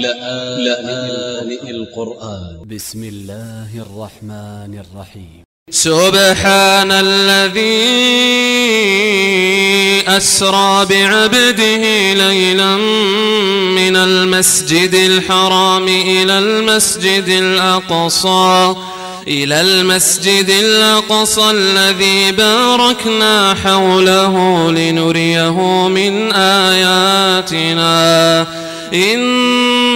لآن القرآن. ب س م الله الرحمن الرحيم. سبحان الذي أسرى بعبده ليلا من المسجد الحرام إلى المسجد الأقصى إلى المسجد الأقصى الذي باركنا حوله لنريه من آياتنا.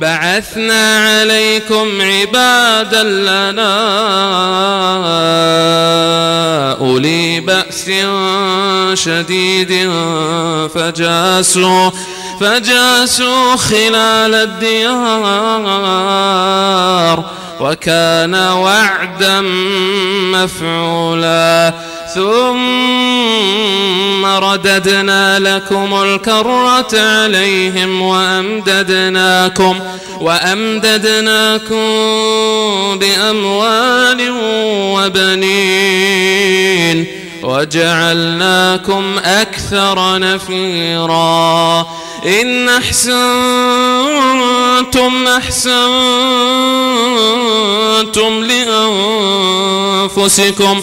بعثنا عليكم عبادا لنا أولي بأس شديد فجاسوا فجاسوا خلال الديار وكان وعدا مفعولا ثم رددنا لكم الكرة عليهم وأمددناكم وأمددناكم بأموال وبنين وجعلناكم أكثر نفيرا إن أحسنتم أحسنتم لأنفسكم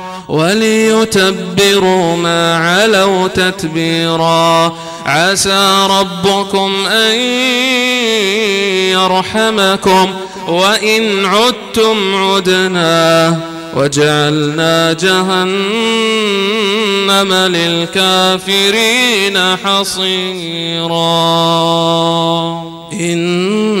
وليتبروا ما علوا تتبيرا. عسى ربكم أن يرحمكم وإن عدتم عدنا. وجعلنا جهنم للكافرين حصيرا. إن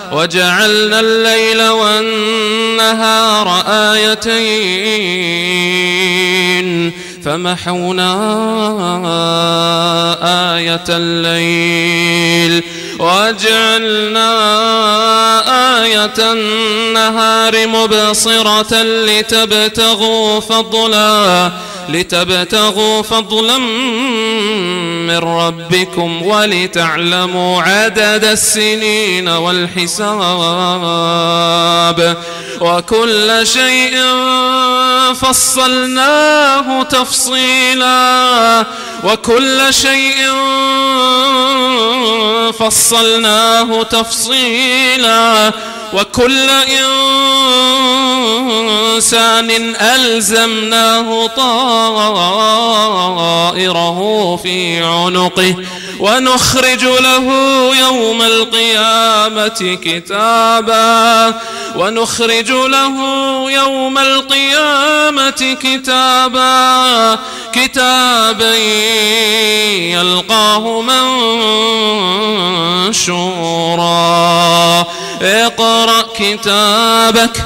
وجعلنا الليل والنهار آيتين. فمحونا آية الليل. وجعلنا آية النهار مبصرة لتبتغوا فضلا لتبتغوا فضلا من ربكم ولتعلموا عدد السنين والحساب. وكل شيء فصلناه تفصيلا. وكل شيء فصلناه تفصيلا وكل إنسان ألزمناه طائره في عنقه ونخرج له يوم القيامة كتابا. ونخرج له يوم القيامة كتابا. كتابا يلقاه منشورا. اقرأ كتابك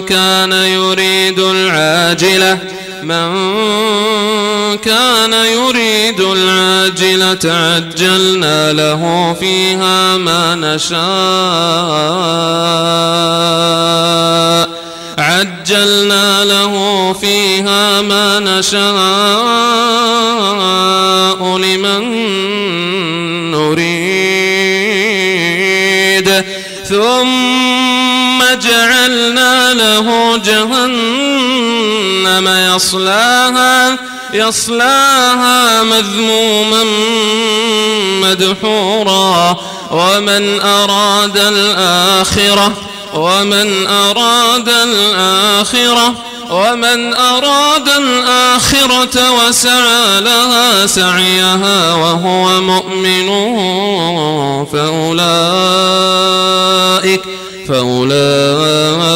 كان يريد العاجلة. من كان يريد العاجلة عجلنا له فيها ما نشاء. عجلنا له فيها ما نشاء. يصلاها يصلاها مذموما مدحورا. ومن أراد الآخرة ومن أراد الآخرة ومن أراد الآخرة وسعى لها سعيها وهو مؤمن فأولئك فأولئك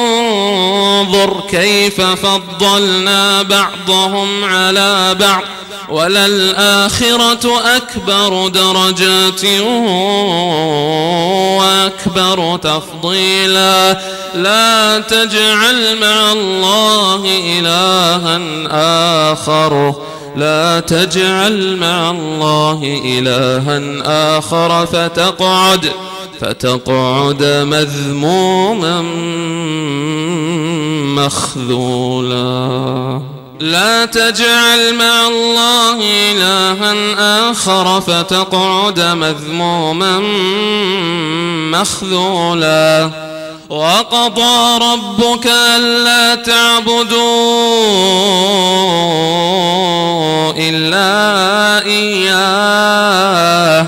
انظر كيف فضلنا بعضهم على بعض وللآخرة أكبر درجات وأكبر تفضيلا. لا تجعل مع الله إلها آخر. لا تجعل مع الله إلها آخر. فتقعد فتقعد مذموما مخذولا. لا تجعل مع الله إلها آخر فتقعد مذموما مخذولا. وقضى ربك ألا تعبدوا إلا إياه.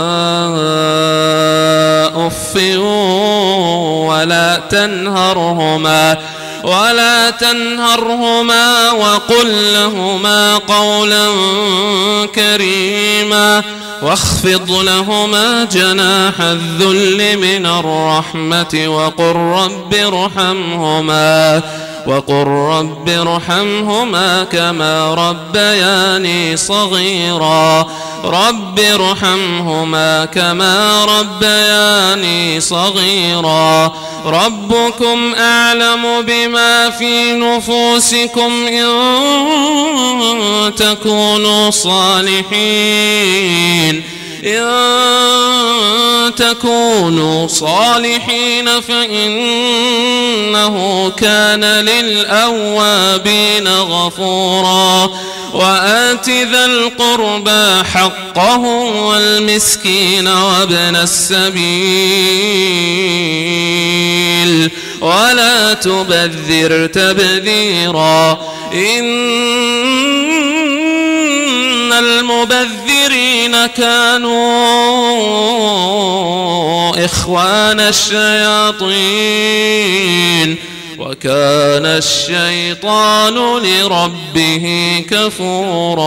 ولا تنهرهما ولا تنهرهما وقل لهما قولا كريما واخفض لهما جناح الذل من الرحمة وقل رب ارحمهما وقل رب ارحمهما كما ربياني صغيرا رب ارحمهما كما ربياني صغيرا. ربكم أعلم بما في نفوسكم إن تكونوا صالحين. إن تكونوا صالحين فإنه كان للأوابين غفورا وآت ذا القربى حقه والمسكين وابن السبيل ولا تبذر تبذيرا إن المبذرين كانوا إخوان الشياطين وكان الشيطان لربه كفوراً.